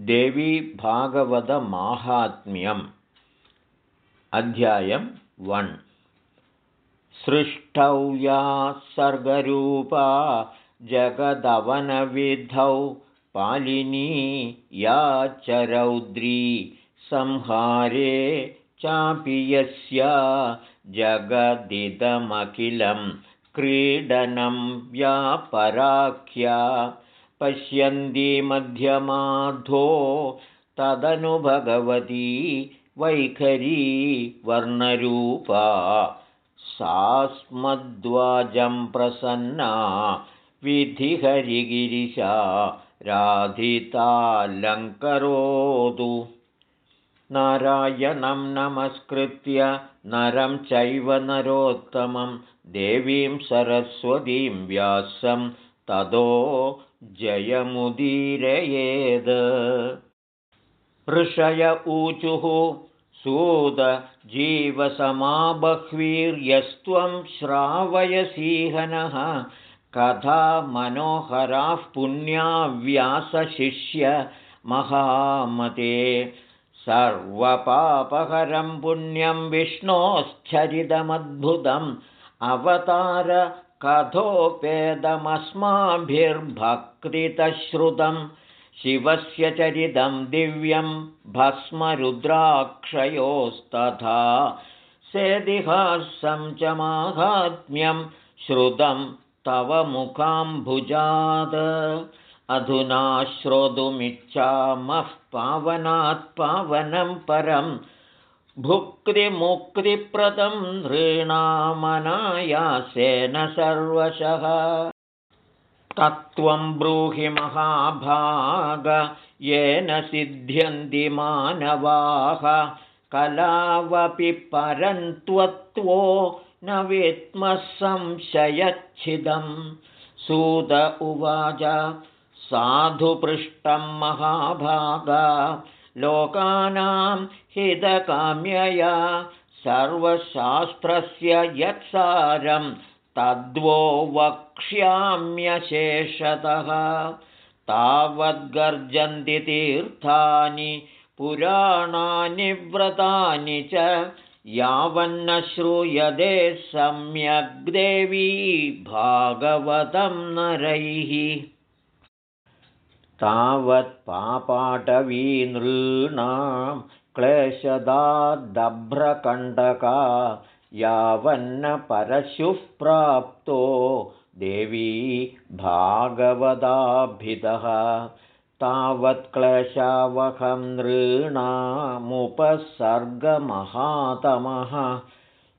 देवी भागवतमाहात्म्यम् अध्यायं वन्। सृष्टौ या सर्गरूपा जगदवनविधौ पालिनी या च रौद्री संहारे चापि यस्या जगदिदमखिलं क्रीडनं व्यापराख्या पश्यन्ती मध्यमाधो तदनु भगवती वैखरी वर्णरूपा सास्मद्वाजं प्रसन्ना विधिहरिगिरिशा राधितालङ्करोतु। नारायणं नमस्कृत्य नरं चैव नरोत्तमं देवीं सरस्वतीं व्यासं ततो जयमुदीरयेद्। ऋषय ऊचुः सूदजीवसमाबह्वीर्यस्त्वं श्रावयसीहनः कथा मनोहराः पुण्याव्यासशिष्य महामते। सर्वपापहरं पुण्यं विष्णोश्चरितमद्भुतम्। अवतार कथोपेदमस्माभिर्भक्तितश्रुतं शिवस्य चरितं दिव्यं भस्मरुद्राक्षयोस्तथा सेदिहासं माहात्म्यं श्रुतं तव मुखाम्भुजाद अधुना श्रोतुमिच्छामः पावनात् पावनं परम् भुक्तिमुक्तिप्रदं नृणामनायासेन सर्वशः। तत्त्वं ब्रूहि महाभाग येन सिद्ध्यन्ति मानवाः। कलावपि परन्त्वत्वो न वित्मः संशयच्छिदं। सूत उवाच साधुपृष्टं महाभागा लोकानां हितकाम्यया सर्वशास्त्रस्य यत्सारं तद्वो वक्ष्याम्यशेषतः। तावद्गर्जन्ति तीर्थानि पुराणानि व्रतानि च यावन्न श्रूयते सम्यग्देवी भागवतं नरैः तावत्पापाटवीनॄणां क्लेशदादभ्रकण्डका यावन्न परशुः प्राप्तो देवी भागवदाभिदः तावत्क्लेशावहं नृणामुपसर्गमहातमः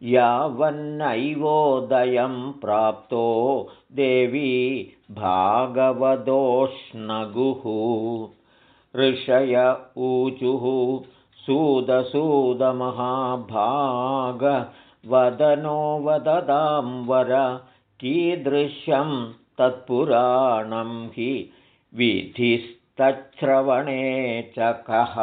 यावन्नैवोदयं प्राप्तो देवी भागवतोष्णगुः। ऋषय ऊचुः सुदसूदमहाभागवदनो वददां वर कीदृशं तत्पुराणं हि विधिस्तच्छ्रवणे च कः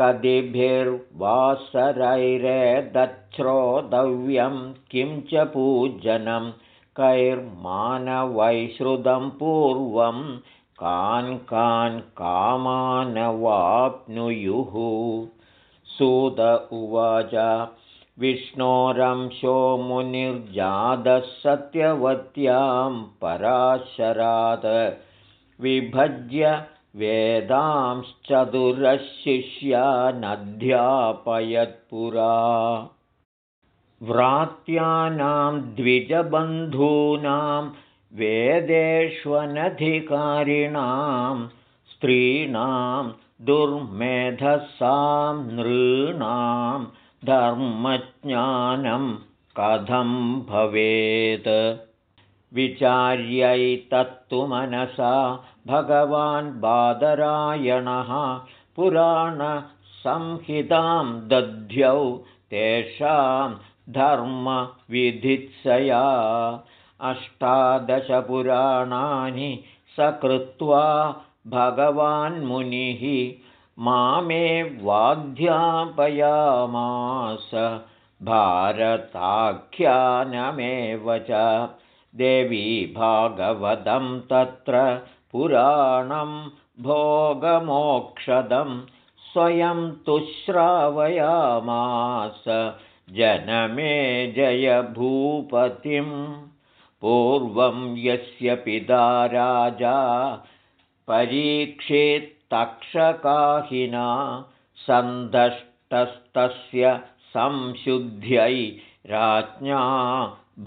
कदिभिर्वासरैरेदच्छ्रोतव्यं किं च पूजनं कैर्मानवैश्रुतं पूर्वं कान् कान् कामानवाप्नुयुः। सुत उवाच विष्णोरंशो मुनिर्जातः सत्यवत्यां पराशरात् विभज्य वेदांश्चतुरशिष्यानध्यापयत्पुरा व्रात्यानां द्विजबन्धूनां वेदेष्वनधिकारिणां स्त्रीणां दुर्मेधसां नृणां धर्मज्ञानं कथं भवेत्? विचार्यैतत्तु मनसा भगवान् बादरायणः पुराणसंहितां दध्यौ तेषां धर्मविधित्सया अष्टादशपुराणानि सकृत्वा भगवान्मुनिः मामे वाध्यापयामास भारताख्यानमेव च देवी भागवतं तत्र पुराणं भोगमोक्षदं स्वयं तुश्रावयामास जनमे जयभूपतिं पूर्वं यस्य पिता राजा परीक्षेत्तक्षकाहिना सन्धष्टस्तस्य संशुद्ध्यै राज्ञा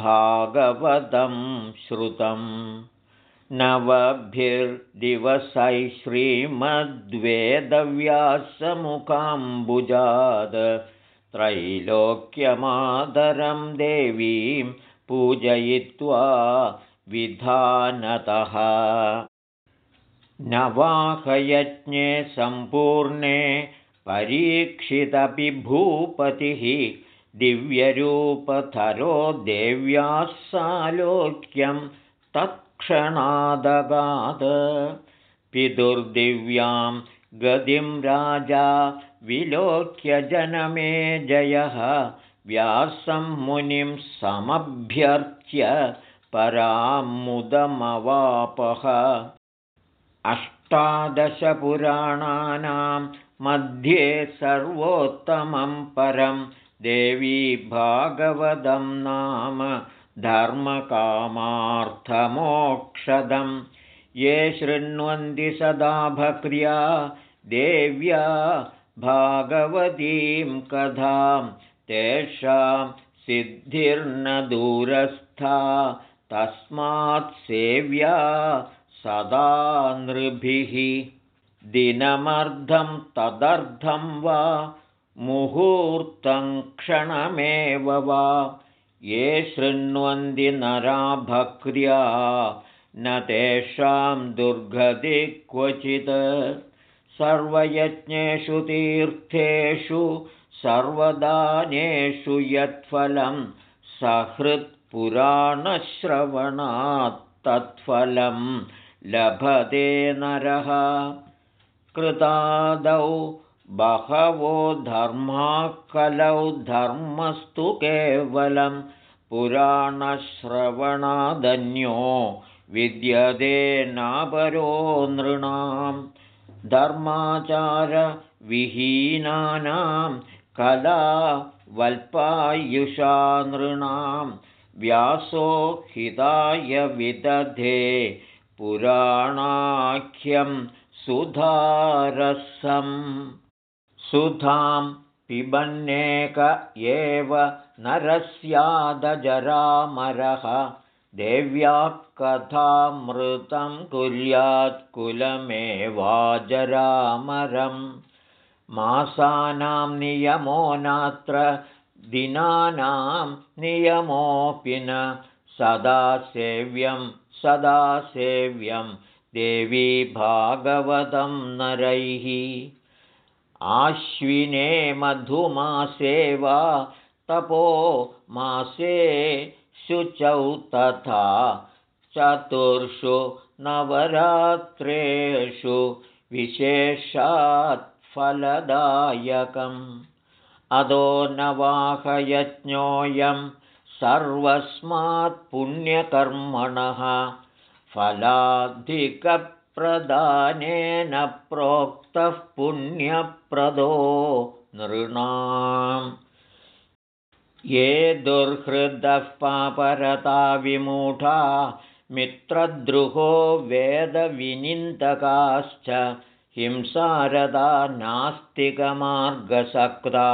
भागवतं श्रुतम् नवभिर्दिवसै श्रीमद्वेदव्यासमुखाम्बुजाद त्रैलोक्यमादरं देवीं पूजयित्वा विधानतः। नवाहयज्ञे सम्पूर्णे परीक्षितपि भूपतिः दिव्यरूपधरो देव्याः सालोक्यं तत्क्षणादगात् पितुर्दिव्यां गतिं राजा विलोक्य जनमे जयः। व्यासं मुनिं समभ्यर्च्य परामुदमवापः। अष्टादशपुराणानां मध्ये सर्वोत्तमं परं देवी भागवतं नाम धर्मकामार्थमोक्षदं ये शृण्वन्ति सदा भक्र्या देव्या भागवतीं कथां तेषां सिद्धिर्न दूरस्था तस्मात् सेव्या सदा नृभिः। दिनमर्धं तदर्धं वा मुहूर्तं क्षणमेव वा ये शृण्वन्ति नरा भक्र्या न तेषां दुर्गति क्वचित्। सर्वयज्ञेषु तीर्थेषु सर्वदानेषु यत्फलं सहृत्पुराणश्रवणात् तत्फलं लभते नरः। कृतादौ बहवो धर्माः कलौ धर्मस्तु केवलं पुराणश्रवणादन्यो विद्यते नापरो नृणाम् धर्माचारविहीनानां कला वल्पायुषा नृणां व्यासो हिताय विदधे पुराणाख्यं सुधारसं सुधां पिबन्नेक एव नरस्यादजरामरः। देव्याः कथामृतं कुर्यात् कुलमेवाजरामरं। मासानां नियमो नात्र दिनानां नियमोऽपि न। सदा सेव्यं सदा सेव्यं देवी भागवतं नरैः आश्विने मधुमासे वा तपो मासे शुचौ तथा चतुर्षु नवरात्रेषु विशेषात् फलदायकम्। अदो नवाहयज्ञोऽयं सर्वस्मात् पुण्यकर्मणः फलाधिकप्रदानेन प्रोक्तः पुण्यप्रदो नृणाम्। ये दुर्हृदः पापरता विमूढा मित्रद्रुहो वेदविनिन्दकाश्च हिंसारदा नास्तिकमार्गसक्ता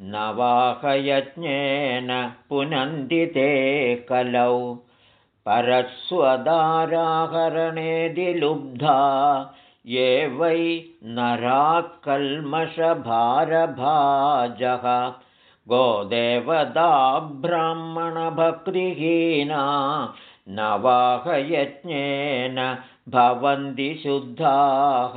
नवाहयज्ञेन पुनन्दिते कलौ परस्वदाराहरणेदिलुब्धा ये वै नराकल्मषभारभाजः गोदेवता ब्राह्मणभक्तिहीना नवाहयज्ञेन भवन्ति शुद्धाः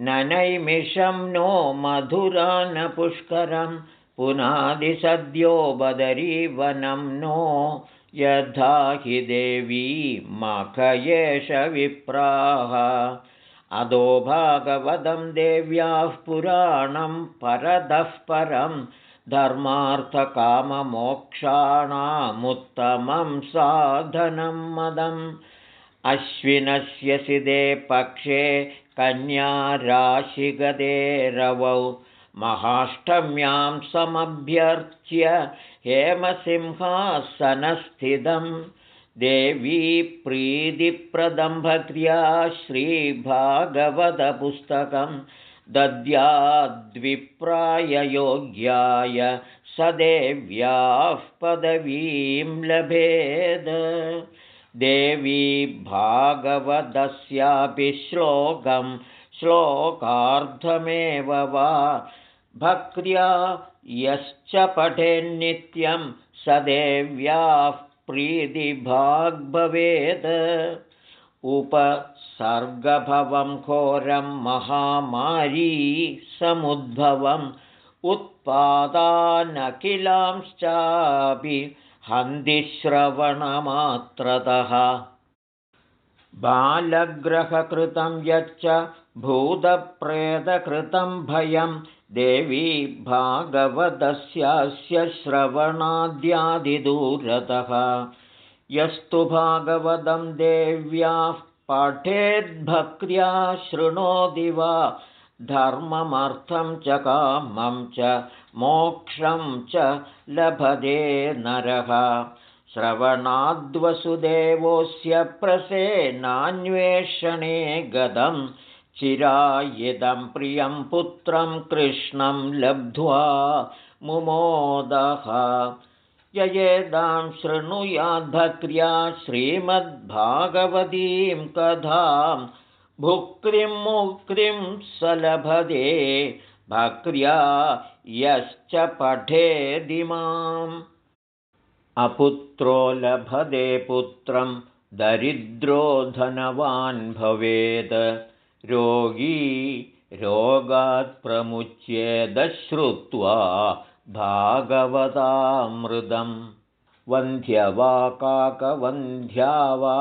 ननैमिषं नो मधुरानपुष्करं पुनादिसद्यो बदरीवनं नो यथा हि देवी मखयेष विप्राः। अदो भागवतं देव्याः पुराणं परतः परं धर्मार्थकाममोक्षाणामुत्तमं साधनं मदम् अश्विनस्य सिदे पक्षे कन्याराशिगदे रवौ महाष्टम्यां समभ्यर्च्य हेमसिंहासनस्थितं देवी प्रीतिप्रदम्भक्रिया श्रीभागवतपुस्तकं दद्याद्विप्राययोग्याय स देव्याः पदवीं लभेद देवी भागवतस्यापि श्लोकं श्लोकार्धमेव वा? भक्र्या यश्च पठेन्नित्यं स देव्याः प्रीतिभाग्भवेत्। उपसर्गभवं घोरं महामारी समुद्भवम् उत्पादानखिलांश्चापि हन्दिश्रवणमात्रतः। बालग्रहकृतं यच्च भूतप्रेतकृतं भयं। देवी भागवतस्यास्य श्रवणाद्यादिदूरतः। यस्तु भागवतं देव्याः पठेद्भक्र्या शृणोति वा धर्ममर्थं च कामं च मोक्षं च लभते नरः। श्रवणाद्वसुदेवोऽस्य प्रसेनान्वेषणे गतं चिरायिदं प्रियं पुत्रं कृष्णं लब्ध्वा मुमोदः। ययेदां शृणुयाद्भक्र्या श्रीमद्भागवतीं कथां मुक्तिं स लभते भक्र्या यश्च पठेदिमाम् अपुत्रो लभते पुत्रं दरिद्रो धनवान् भवेत् रोगी रोगात् प्रमुच्येदश्रुत्वा भागवतामृतं वन्ध्यवाकाकवन्ध्या वा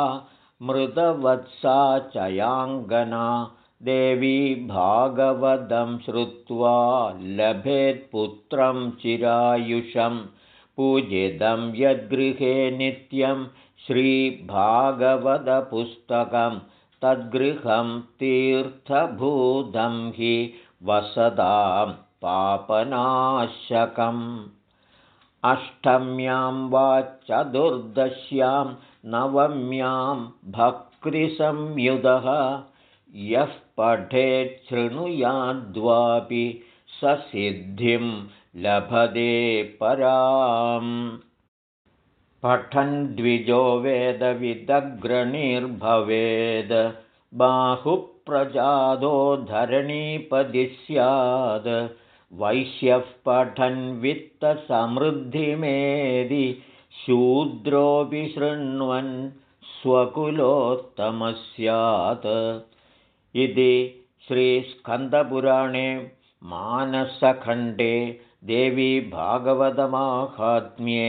मृतवत्सा चयाङ्गना देवी भागवतं श्रुत्वा लभेत्पुत्रं चिरायुषं पूजितं यद्गृहे नित्यं श्रीभागवतपुस्तकं तद्गृहं तीर्थभूतं हि वसतां पापनाशकम्। अष्टम्यां वा चतुर्दश्यां नवम्यां भक्तिसंयुधः यः पठेत् शृणुयाद्वापि स सिद्धिं लभते पराम्। पठन् द्विजो वेदविदग्रणीर्भवेद् बाहुप्रजादो धरणीपदि स्याद् वैश्यः पठन् वित्तसमृद्धिमेदि शूद्रोऽपि शृण्वन् स्वकुलोत्तमः स्यात् इति श्रीस्कन्दपुराणे मानसखण्डे देवी भागवतमाहात्म्ये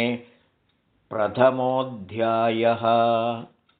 प्रथमोऽध्यायः